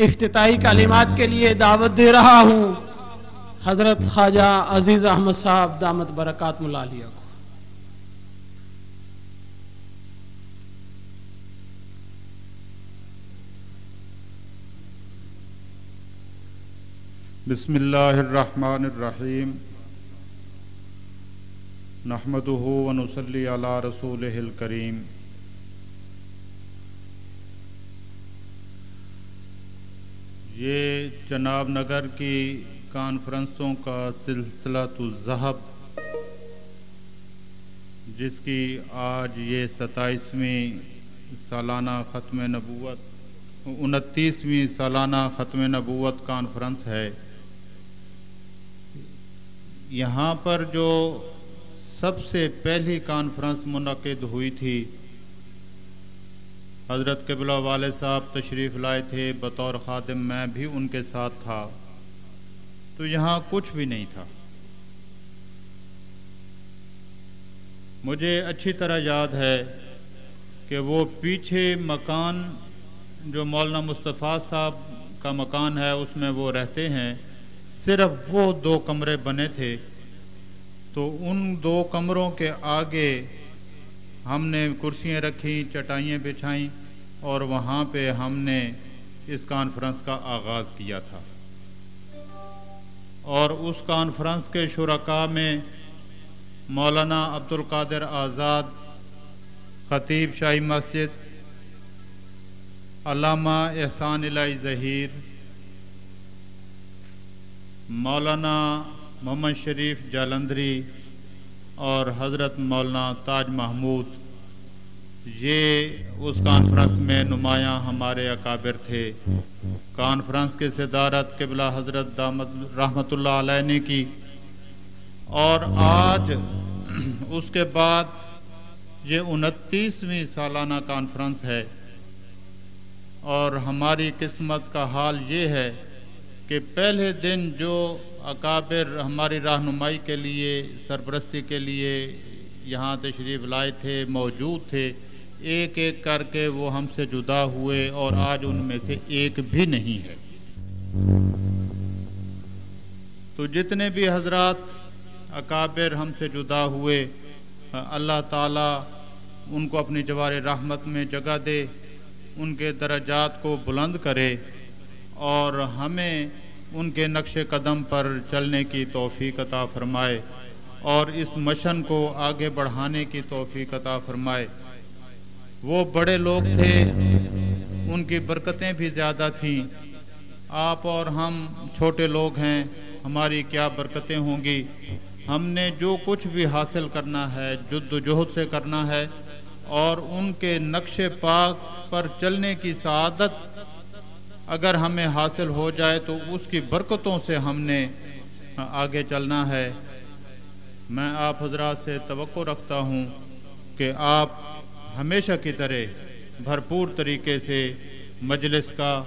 افتتاحی کلمات کے لیے دعوت دے رہا ہوں۔ حضرت خواجہ عزیز احمد صاحب، دامت برکات ملالیہ کو۔ بسم اللہ الرحمن الرحیم۔ نحمده ونصلي على رسوله الكريم یہ جناب نگر کی کانفرنسوں کا سلسلہ الذہب جس کی آج یہ ستائیسویں سالانہ ختم نبوت، انتیسویں سالانہ ختم نبوت کانفرنس ہے۔ یہاں پر جو سب سے پہلی کانفرنس منعقد ہوئی تھی حضرت قبلہ والے صاحب تشریف لائے تھے، بطور خادم میں بھی ان کے ساتھ تھا۔ تو یہاں کچھ بھی نہیں تھا۔ مجھے اچھی طرح یاد ہے کہ وہ پیچھے مکان جو مولانا مصطفیٰ صاحب کا مکان ہے، اس میں وہ رہتے ہیں۔ صرف وہ دو کمرے بنے تھے۔ تو ان دو کمروں کے آگے ہم نے کرسیاں رکھیں، چٹائیاں بچھائیں اور وہاں پہ ہم نے اس کانفرنس کا آغاز کیا تھا۔ اور اس کانفرنس کے شرکاء میں مولانا عبد القادر آزاد، خطیب شاہی مسجد، علامہ احسان الہی ظہیر، مولانا محمد شریف جالندری اور حضرت مولانا تاج محمود، یہ اس کانفرنس میں نمایاں ہمارے اکابر تھے۔ کانفرنس کی صدارت قبلہ حضرت دامت رحمۃ اللہ علیہ نے کی۔ اور آج اس کے بعد یہ انتیسویں سالانہ کانفرنس ہے۔ اور ہماری قسمت کا حال یہ ہے کہ پہلے دن جو اکابر ہماری رہنمائی کے لیے، سرپرستی کے لیے یہاں تشریف لائے تھے، موجود تھے۔ ایک ایک کر کے وہ ہم سے جدا ہوئے اور آج ان میں سے ایک بھی نہیں ہے۔ تو جتنے بھی حضرات اکابر ہم سے جدا ہوئے، اللہ تعالیٰ ان کو اپنی جوار رحمت میں جگہ دے، ان کے درجات کو بلند کرے اور ہمیں ان کے نقش قدم پر چلنے کی توفیق عطا فرمائے اور اس مشن کو آگے بڑھانے کی توفیق عطا فرمائے۔ وہ بڑے لوگ تھے، ان کی برکتیں بھی زیادہ تھیں۔ آپ اور ہم چھوٹے لوگ ہیں، ہماری کیا برکتیں ہوں گی؟ ہم نے جو کچھ بھی حاصل کرنا ہے، جد و جہد سے کرنا ہے اور ان کے نقش پاک پر چلنے کی سعادت اگر ہمیں حاصل ہو جائے تو اس کی برکتوں سے ہم نے آگے چلنا ہے۔ میں آپ حضرات سے توقع رکھتا ہوں کہ آپ ہمیشہ کی طرح بھرپور طریقے سے مجلس کا،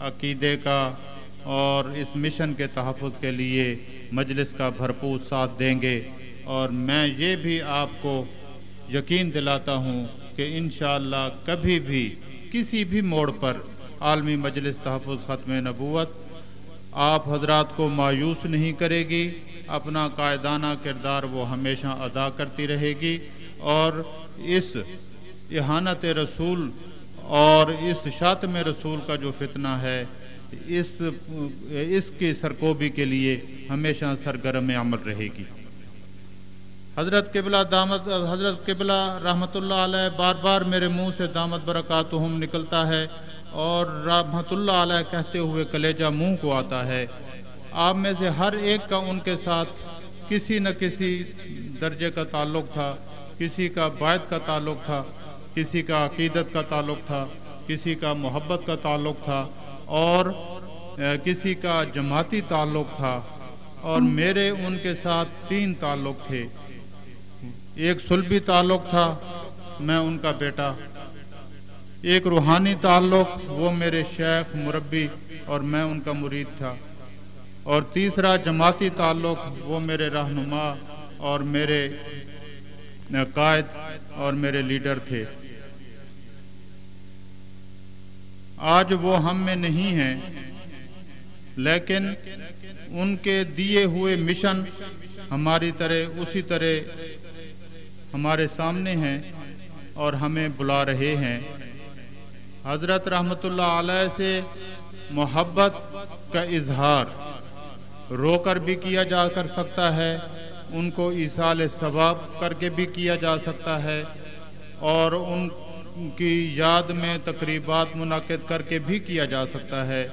عقیدے کا اور اس مشن کے تحفظ کے لیے مجلس کا بھرپور ساتھ دیں گے۔ اور میں یہ بھی آپ کو یقین دلاتا ہوں کہ انشاءاللہ کبھی بھی، کسی بھی موڑ پر عالمی مجلس تحفظ ختم نبوت، آپ حضرات کو مایوس نہیں کرے گی، اپنا قائدانہ کردار وہ ہمیشہ ادا کرتی رہے گی اور اس احانت رسول اور اس شاطم رسول کا جو فتنہ ہے، اس اس کی سرکوبی کے لیے ہمیشہ سرگرم عمل رہے گی۔ حضرت قبلہ دامت، حضرت قبلہ رحمۃ اللہ علیہ بار بار میرے منہ سے دامت برکاتہم نکلتا ہے۔ اور رحمت اللہ علیہ کہتے ہوئے کلیجہ منہ کو آتا ہے۔ آپ میں سے ہر ایک کا ان کے ساتھ کسی نہ کسی درجے کا تعلق تھا، کسی کا باعث کا تعلق تھا، کسی کا عقیدت کا تعلق تھا، کسی کا محبت کا تعلق تھا اور کسی کا جماعتی تعلق تھا۔ اور میرے ان کے ساتھ تین تعلق تھے۔ ایک سلبی تعلق تھا، میں ان کا بیٹا۔ ایک روحانی تعلق، وہ میرے شیخ مربی اور میں ان کا مرید تھا۔ اور تیسرا جماعتی تعلق، وہ میرے رہنما اور میرے قائد اور میرے لیڈر تھے۔ آج وہ ہم میں نہیں ہیں، لیکن ان کے دیے ہوئے مشن ہماری طرح، اسی طرح ہمارے سامنے ہیں اور ہمیں بلا رہے ہیں۔ حضرت رحمت اللہ علیہ سے محبت کا اظہار رو کر بھی کیا جا کر سکتا ہے، ان کو ایسال ثواب کر کے بھی کیا جا سکتا ہے اور ان کی یاد میں تقریبات منعقد کر کے بھی کیا جا سکتا ہے۔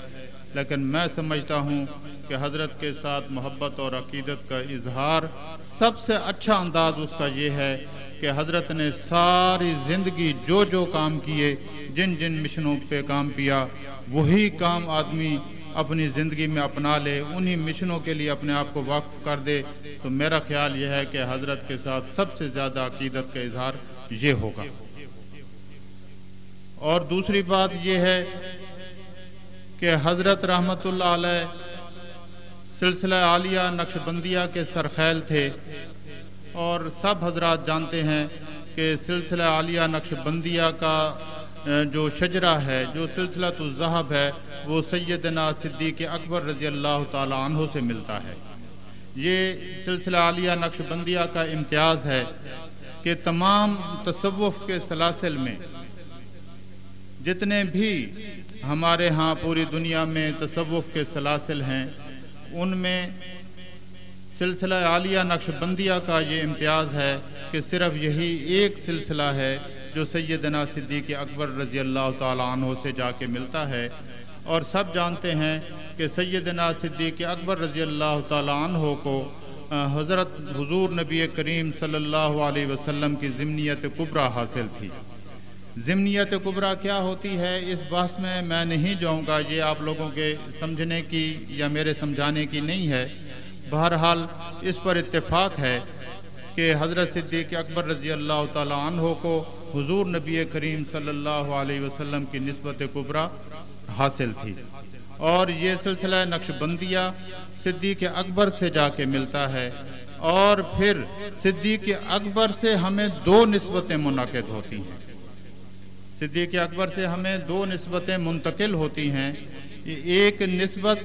لیکن میں سمجھتا ہوں کہ حضرت کے ساتھ محبت اور عقیدت کا اظہار سب سے اچھا انداز اس کا یہ ہے کہ حضرت نے ساری زندگی جو جو کام کیے، جن جن مشنوں پہ کام کیا، وہی کام آدمی اپنی زندگی میں اپنا لے، انہی مشنوں کے لیے اپنے آپ کو وقف کر دے۔ تو میرا خیال یہ ہے کہ حضرت کے ساتھ سب سے زیادہ عقیدت کا اظہار یہ ہوگا۔ اور دوسری بات یہ ہے کہ حضرت رحمت اللہ علیہ سلسلہ عالیہ نقش بندیہ کے سرخیل تھے۔ اور سب حضرات جانتے ہیں کہ سلسلہ عالیہ نقش بندیہ کا جو شجرہ ہے، جو سلسلہ تو ذہب ہے، وہ سیدنا صدیق اکبر رضی اللہ تعالیٰ عنہ سے ملتا ہے۔ یہ سلسلہ عالیہ نقش بندیہ کا امتیاز ہے کہ تمام تصوف کے سلاسل میں جتنے بھی ہمارے ہاں پوری دنیا میں تصوف کے سلاسل ہیں، ان میں سلسلہ عالیہ نقش بندیہ کا یہ امتیاز ہے کہ صرف یہی ایک سلسلہ ہے جو سیدنا صدیق اکبر رضی اللہ تعالیٰ عنہ سے جا کے ملتا ہے۔ اور سب جانتے ہیں کہ سیدنا صدیق اکبر رضی اللہ تعالیٰ عنہ کو حضرت حضور نبی کریم صلی اللہ علیہ وسلم کی ضمنیت قبرہ حاصل تھی۔ ضمنیت قبرہ کیا ہوتی ہے؟ اس بحث میں میں نہیں جاؤں گا، یہ آپ لوگوں کے سمجھنے کی یا میرے سمجھانے کی نہیں ہے۔ بہرحال اس پر اتفاق ہے کہ حضرت صدیق اکبر رضی اللہ تعالیٰ عنہ کو حضور نبی کریم صلی اللہ علیہ وسلم کی نسبت قبرہ حاصل تھی۔ اور یہ سلسلہ نقش بندیہ صدیق اکبر سے جا کے ملتا ہے۔ اور پھر صدیق اکبر سے ہمیں دو نسبتیں منعقد ہوتی ہیں۔ صدیق اکبر سے ہمیں دو نسبتیں منتقل ہوتی ہیں۔ ایک نسبت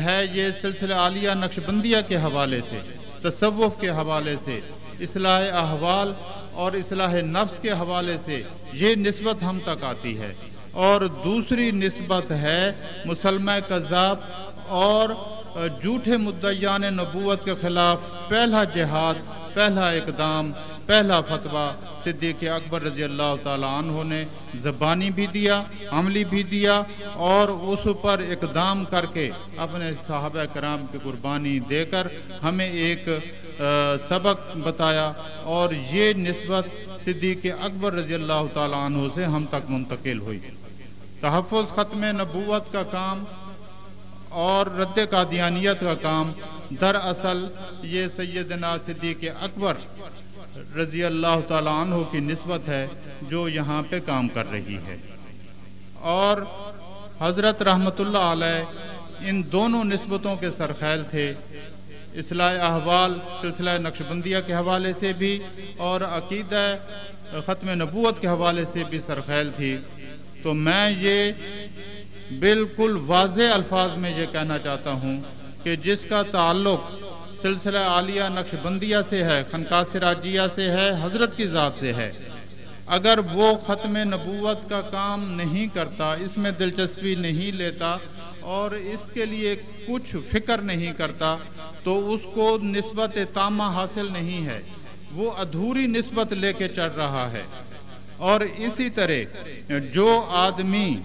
ہے یہ سلسلہ عالیہ نقش بندیہ کے حوالے سے، تصوف کے حوالے سے، اصلاح احوال اور اصلاح نفس کے حوالے سے یہ نسبت ہم تک آتی ہے۔ اور دوسری نسبت ہے مسلمہ قذاب اور جھوٹے مدعیان نبوت کے خلاف پہلا جہاد، پہلا اقدام پہلا فتوہ صدیق اکبر رضی اللہ تعالیٰ عنہ نے زبانی بھی دیا، عملی بھی دیا اور اس پر اقدام کر کے اپنے صحابہ کرام کی قربانی دے کر ہمیں ایک سبق بتایا اور یہ نسبت صدیق اکبر رضی اللہ تعالیٰ عنہ سے ہم تک منتقل ہوئی۔ تحفظ ختم نبوت کا کام اور رد قادیانیت کا کام، دراصل یہ سیدنا صدیق اکبر رضی اللہ تعالیٰ عنہ کی نسبت ہے جو یہاں پہ کام کر رہی ہے۔ اور حضرت رحمت اللہ علیہ ان دونوں نسبتوں کے سرخیل تھے۔ اصلاح احوال، سلسلہ نقش بندیہ کے حوالے سے بھی اور عقیدہ ختم نبوت کے حوالے سے بھی سرخیل تھی۔ تو میں یہ بالکل واضح الفاظ میں یہ کہنا چاہتا ہوں کہ جس کا تعلق سلسلہ عالیہ نقش بندیہ سے ہے خنقاہ سراجیہ سے ہے، حضرت کی ذات سے ہے۔ اگر وہ ختم نبوت کا کام نہیں کرتا، اس میں دلچسپی نہیں لیتا اور اس کے لیے کچھ فکر نہیں کرتا، تو اس کو نسبت تامہ حاصل نہیں ہے۔ وہ ادھوری نسبت لے کے چڑھ رہا ہے۔ اور اسی طرح جو آدمی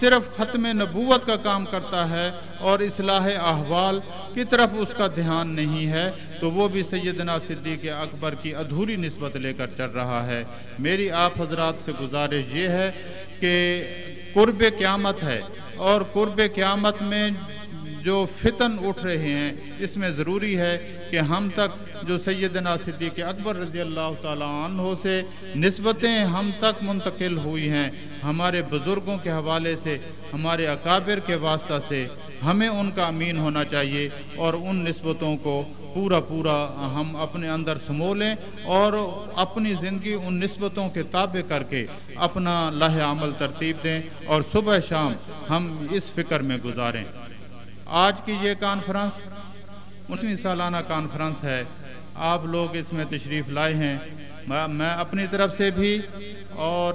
صرف ختم نبوت کا کام کرتا ہے اور اصلاح احوال کی طرف اس کا دھیان نہیں ہے، تو وہ بھی سیدنا صدیق اکبر کی ادھوری نسبت لے کر چل رہا ہے۔ میری آپ حضرات سے گزارش یہ ہے کہ قرب قیامت ہے اور قرب قیامت میں جو فتن اٹھ رہے ہیں، اس میں ضروری ہے کہ ہم تک جو سیدنا صدیق اکبر رضی اللہ تعالیٰ عنہ سے نسبتیں ہم تک منتقل ہوئی ہیں، ہمارے بزرگوں کے حوالے سے، ہمارے اکابر کے واسطہ سے ہمیں ان کا امین ہونا چاہیے اور ان نسبتوں کو پورا پورا ہم اپنے اندر سمو لیں اور اپنی زندگی ان نسبتوں کے تابع کر کے اپنا لاہ عمل ترتیب دیں اور صبح شام ہم اس فکر میں گزاریں۔ آج کی یہ کانفرنس مسلم سالانہ کانفرنس ہے۔ آپ لوگ اس میں تشریف لائے ہیں۔ میں اپنی طرف سے بھی اور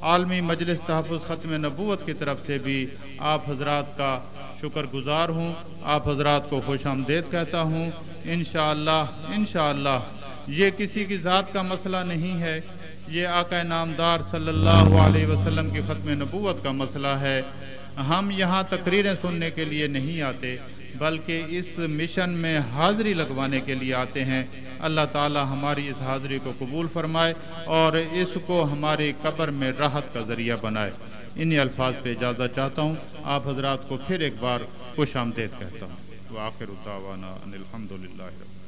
عالمی مجلس تحفظ ختم نبوت کی طرف سے بھی آپ حضرات کا شکر گزار ہوں۔ آپ حضرات کو خوش آمدید کہتا ہوں۔ انشاءاللہ انشاءاللہ، یہ کسی کی ذات کا مسئلہ نہیں ہے۔ یہ آقا نامدار صلی اللہ علیہ وسلم کی ختم نبوت کا مسئلہ ہے۔ ہم یہاں تقریریں سننے کے لیے نہیں آتے۔ بلکہ اس مشن میں حاضری لگوانے کے لیے آتے ہیں۔ اللہ تعالی ہماری اس حاضری کو قبول فرمائے اور اس کو ہماری قبر میں راحت کا ذریعہ بنائے۔ انہی الفاظ پہ اجازت چاہتا ہوں۔ آپ حضرات کو پھر ایک بار خوش آمدید کہتا ہوں۔ وآخر دعوانا ان الحمدللہ رب